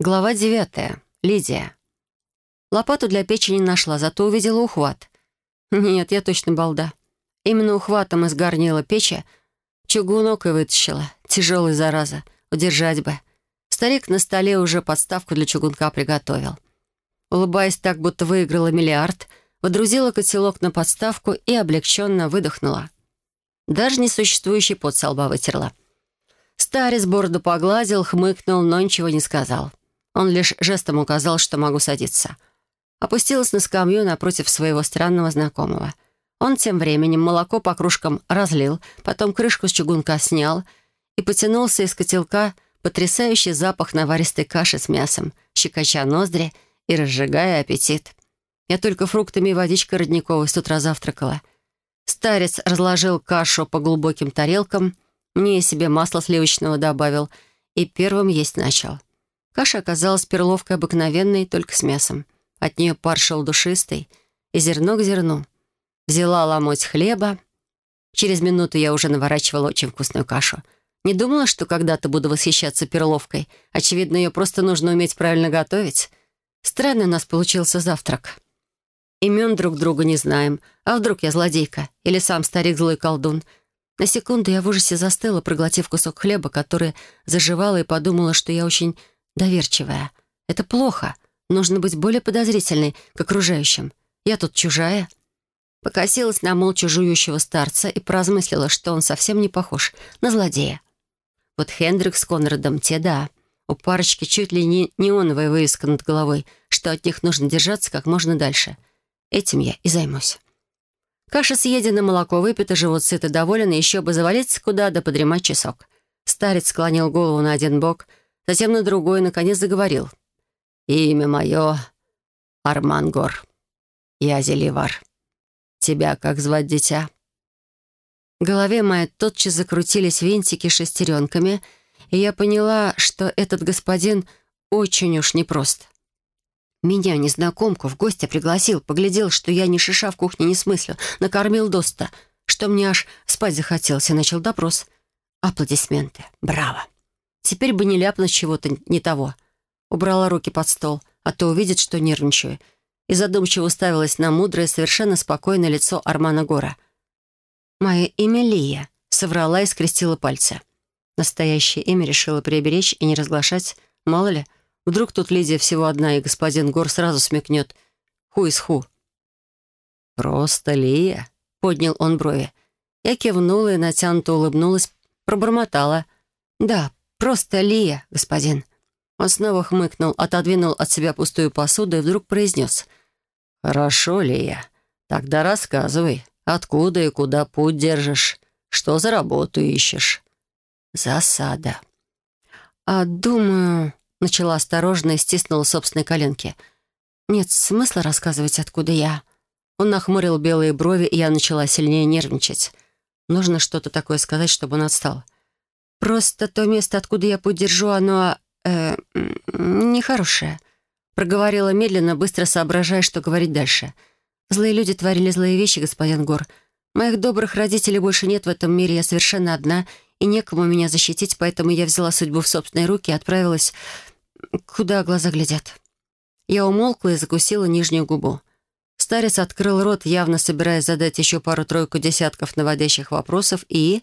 Глава девятая. Лидия. Лопату для печи не нашла, зато увидела ухват. Нет, я точно балда. Именно ухватом из горнила печи чугунок и вытащила. Тяжелый, зараза. Удержать бы. Старик на столе уже подставку для чугунка приготовил. Улыбаясь так, будто выиграла миллиард, водрузила котелок на подставку и облегченно выдохнула. Даже несуществующий пот со лба вытерла. Старец бороду погладил, хмыкнул, но ничего не сказал. Он лишь жестом указал, что могу садиться. Опустилась на скамью напротив своего странного знакомого. Он тем временем молоко по кружкам разлил, потом крышку с чугунка снял и потянулся из котелка потрясающий запах наваристой каши с мясом, щекоча ноздри и разжигая аппетит. Я только фруктами и водичкой родниковой с утра завтракала. Старец разложил кашу по глубоким тарелкам, мне себе масло сливочного добавил и первым есть начал. Каша оказалась перловкой обыкновенной, только с мясом. От нее пар шел душистый, и зерно к зерну. Взяла ломоть хлеба. Через минуту я уже наворачивала очень вкусную кашу. Не думала, что когда-то буду восхищаться перловкой. Очевидно, ее просто нужно уметь правильно готовить. Странный у нас получился завтрак. Имен друг друга не знаем. А вдруг я злодейка? Или сам старик злой колдун? На секунду я в ужасе застыла, проглотив кусок хлеба, который заживала и подумала, что я очень доверчивая. Это плохо. Нужно быть более подозрительной к окружающим. Я тут чужая. Покосилась на молча жующего старца и поразмыслила, что он совсем не похож на злодея. Вот Хендрик с Конрадом, те да. У парочки чуть ли не неоновая вывеска над головой, что от них нужно держаться как можно дальше. Этим я и займусь. Каша съедена, молоко выпито, живот сыт и доволен, еще бы завалиться куда да подремать часок. Старец склонил голову на один бок — затем на другой, наконец заговорил. «Имя мое Армангор. Я Зеливар. Тебя как звать, дитя?» В голове моей тотчас закрутились винтики шестеренками, и я поняла, что этот господин очень уж непрост. Меня, незнакомку, в гости пригласил, поглядел, что я ни шиша в кухне не смыслю, накормил доста, что мне аж спать захотелось, и начал допрос. Аплодисменты. Браво! Теперь бы не ляпнуть чего-то не того. Убрала руки под стол, а то увидит, что нервничаю. И задумчиво уставилась на мудрое, совершенно спокойное лицо Армана Гора. «Мое имя Лия», — соврала и скрестила пальцы. Настоящее имя решила приберечь и не разглашать. Мало ли, вдруг тут Лидия всего одна, и господин Гор сразу смекнет. Ху из ху. «Просто Лия», — поднял он брови. Я кивнула и натянуто улыбнулась, пробормотала. «Да, «Просто Лия, господин». Он снова хмыкнул, отодвинул от себя пустую посуду и вдруг произнес. «Хорошо, Лия. Тогда рассказывай, откуда и куда путь держишь, что за работу ищешь». «Засада». «А думаю...» — начала осторожно и стиснула собственные коленки. «Нет смысла рассказывать, откуда я». Он нахмурил белые брови, и я начала сильнее нервничать. Нужно что-то такое сказать, чтобы он отстал. Просто то место, откуда я подержу, оно... Э, нехорошее. Проговорила медленно, быстро соображая, что говорить дальше. Злые люди творили злые вещи, господин Гор. Моих добрых родителей больше нет в этом мире, я совершенно одна, и некому меня защитить, поэтому я взяла судьбу в собственные руки и отправилась... Куда глаза глядят. Я умолкла и закусила нижнюю губу. Старец открыл рот, явно собираясь задать еще пару-тройку десятков наводящих вопросов, и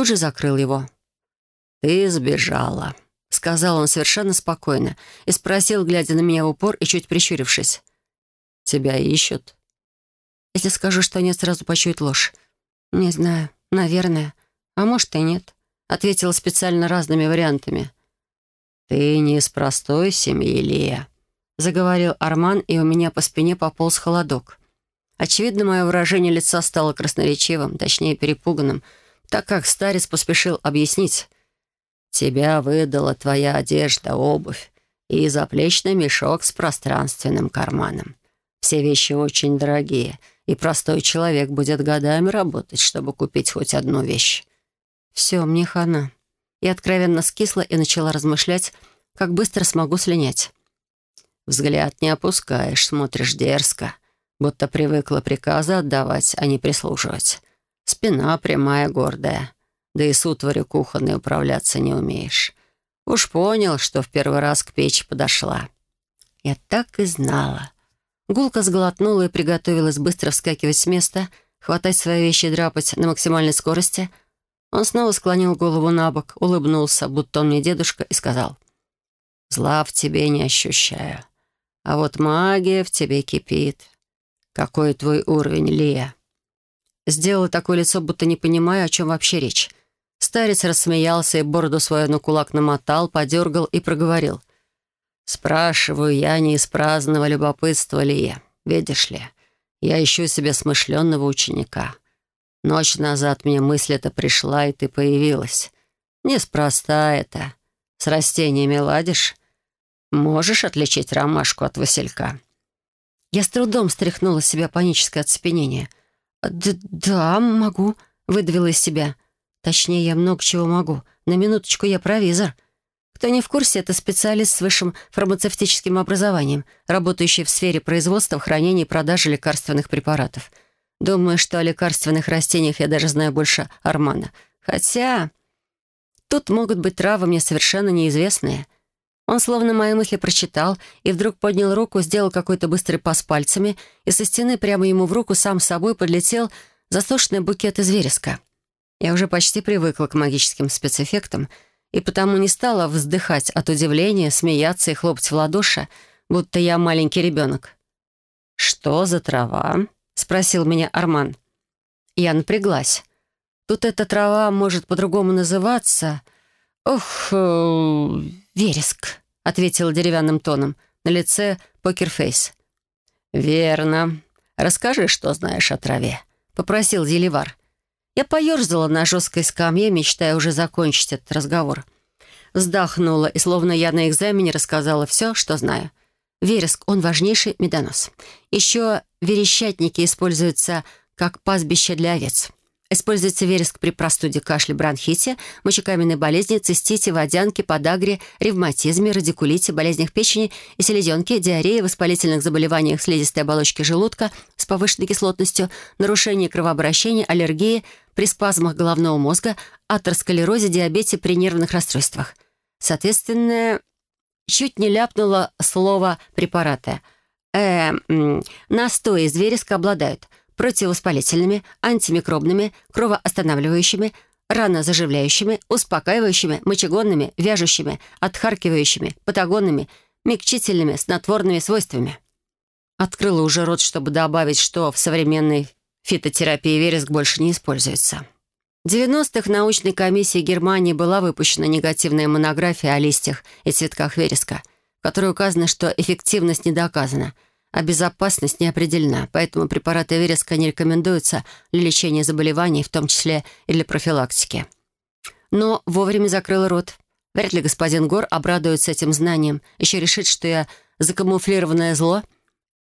тут же закрыл его. «Ты сбежала», — сказал он совершенно спокойно и спросил, глядя на меня в упор и чуть прищурившись. «Тебя ищут?» «Если скажу, что нет, сразу почует ложь». «Не знаю. Наверное. А может, и нет», — ответила специально разными вариантами. «Ты не из простой семьи, Лия», — заговорил Арман, и у меня по спине пополз холодок. Очевидно, мое выражение лица стало красноречивым, точнее, перепуганным — так как старец поспешил объяснить. «Тебя выдала твоя одежда, обувь и заплечный мешок с пространственным карманом. Все вещи очень дорогие, и простой человек будет годами работать, чтобы купить хоть одну вещь». «Все, мне хана». Я откровенно скисла и начала размышлять, как быстро смогу слинять. Взгляд не опускаешь, смотришь дерзко, будто привыкла приказы отдавать, а не прислуживать. Спина прямая, гордая. Да и с утварью кухонной управляться не умеешь. Уж понял, что в первый раз к печи подошла. Я так и знала. Гулка сглотнула и приготовилась быстро вскакивать с места, хватать свои вещи и драпать на максимальной скорости. Он снова склонил голову на бок, улыбнулся, будто он мне дедушка, и сказал, «Зла в тебе не ощущаю, а вот магия в тебе кипит. Какой твой уровень, Лия?» Сделала такое лицо, будто не понимая, о чем вообще речь. Старец рассмеялся и бороду свою на кулак намотал, подергал и проговорил. «Спрашиваю я не из праздного любопытства ли я. Видишь ли, я ищу себе смышленного ученика. Ночь назад мне мысль эта пришла, и ты появилась. Неспроста это. С растениями ладишь? Можешь отличить ромашку от василька?» Я с трудом стряхнула с себя паническое оцепенение. «Да, могу», — выдавила из себя. «Точнее, я много чего могу. На минуточку я провизор». Кто не в курсе, это специалист с высшим фармацевтическим образованием, работающий в сфере производства, хранения и продажи лекарственных препаратов. Думаю, что о лекарственных растениях я даже знаю больше Армана. Хотя тут могут быть травы мне совершенно неизвестные. Он словно мои мысли прочитал и вдруг поднял руку, сделал какой-то быстрый пас пальцами, и со стены прямо ему в руку сам собой подлетел засушенный букет из вереска. Я уже почти привыкла к магическим спецэффектам — и потому не стала вздыхать от удивления, смеяться и хлопать в ладоши, будто я маленький ребенок. «Что за трава?» — спросил меня Арман. Я напряглась. Тут эта трава может по-другому называться. «Ох, э, вереск», — ответила деревянным тоном. На лице покерфейс. «Верно. Расскажи, что знаешь о траве», — попросил Деливар. Я поерзала на жесткой скамье, мечтая уже закончить этот разговор. Вздохнула, и словно я на экзамене рассказала все, что знаю. Вереск, он важнейший медонос. Еще верещатники используются как пастбище для овец. Используется вереск при простуде, кашле, бронхите, мочекаменной болезни, цистите, водянке, подагре, ревматизме, радикулите, болезнях печени и селезенки, диарее, воспалительных заболеваниях слизистой оболочки желудка с повышенной кислотностью, нарушении кровообращения, аллергии, при спазмах головного мозга, атеросклерозе, диабете, при нервных расстройствах. Соответственно, чуть не ляпнуло слово «препараты». Э, настои из вереска обладают – противовоспалительными, антимикробными, кровоостанавливающими, ранозаживляющими, успокаивающими, мочегонными, вяжущими, отхаркивающими, патагонными, мягчительными, снотворными свойствами. Открыла уже рот, чтобы добавить, что в современной фитотерапии вереск больше не используется. В 90-х в научной комиссии Германии была выпущена негативная монография о листьях и цветках вереска, в которой указано, что эффективность не доказана – а безопасность не определена, поэтому препараты вереска не рекомендуются для лечения заболеваний, в том числе и для профилактики. Но вовремя закрыл рот. Вряд ли господин Гор обрадуется этим знанием, еще решит, что я закамуфлированное зло,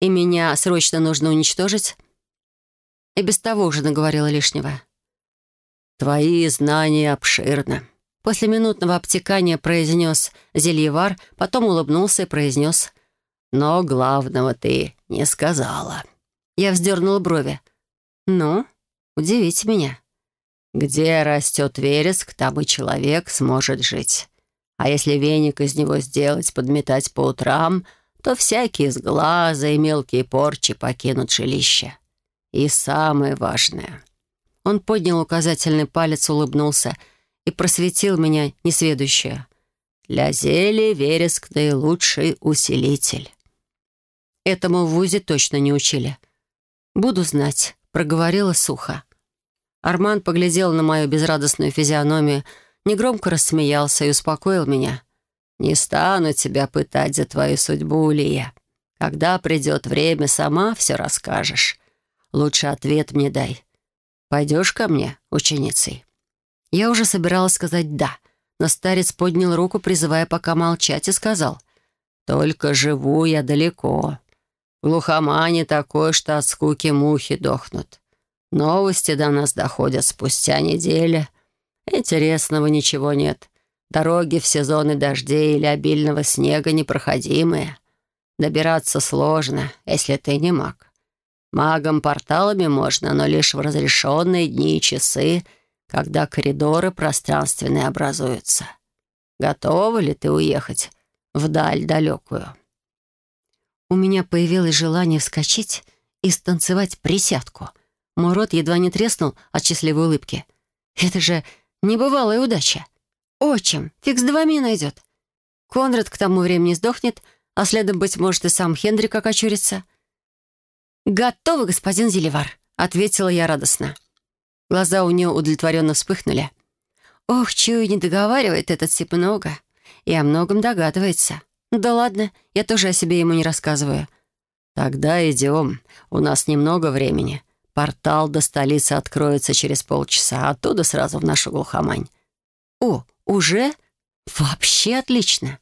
и меня срочно нужно уничтожить. И без того уже наговорила лишнего. «Твои знания обширны», — после минутного обтекания произнес зельевар, потом улыбнулся и произнес но главного ты не сказала». Я вздернула брови. «Ну, удивите меня». «Где растет вереск, там и человек сможет жить. А если веник из него сделать, подметать по утрам, то всякие сглазы и мелкие порчи покинут жилище. И самое важное...» Он поднял указательный палец, улыбнулся и просветил меня несведущее. «Для зелья вереск — наилучший усилитель». Этому в ВУЗе точно не учили. «Буду знать», — проговорила сухо. Арман поглядел на мою безрадостную физиономию, негромко рассмеялся и успокоил меня. «Не стану тебя пытать за твою судьбу, Лия. Когда придет время, сама все расскажешь. Лучше ответ мне дай. Пойдешь ко мне, ученицей?» Я уже собиралась сказать «да», но старец поднял руку, призывая пока молчать, и сказал «Только живу я далеко. Глухомане такой, что от скуки мухи дохнут. Новости до нас доходят спустя недели. Интересного ничего нет. Дороги в сезоны дождей или обильного снега непроходимые. Добираться сложно, если ты не маг. Магам порталами можно, но лишь в разрешенные дни и часы, когда коридоры пространственные образуются. готова ли ты уехать вдаль далекую?» У меня появилось желание вскочить и станцевать присядку. Мой рот едва не треснул от счастливой улыбки. Это же небывалая удача. Отчим, фиг с двами найдет. Конрад к тому времени сдохнет, а следом, быть может, и сам Хендрик окочурится. «Готовы, господин Зеливар», — ответила я радостно. Глаза у нее удовлетворенно вспыхнули. «Ох, чую, не договаривает этот Сип много. И о многом догадывается. Да ладно, я тоже о себе ему не рассказываю». «Тогда идем. У нас немного времени. Портал до столицы откроется через полчаса, а оттуда сразу в нашу глухомань». «О, уже? Вообще отлично!»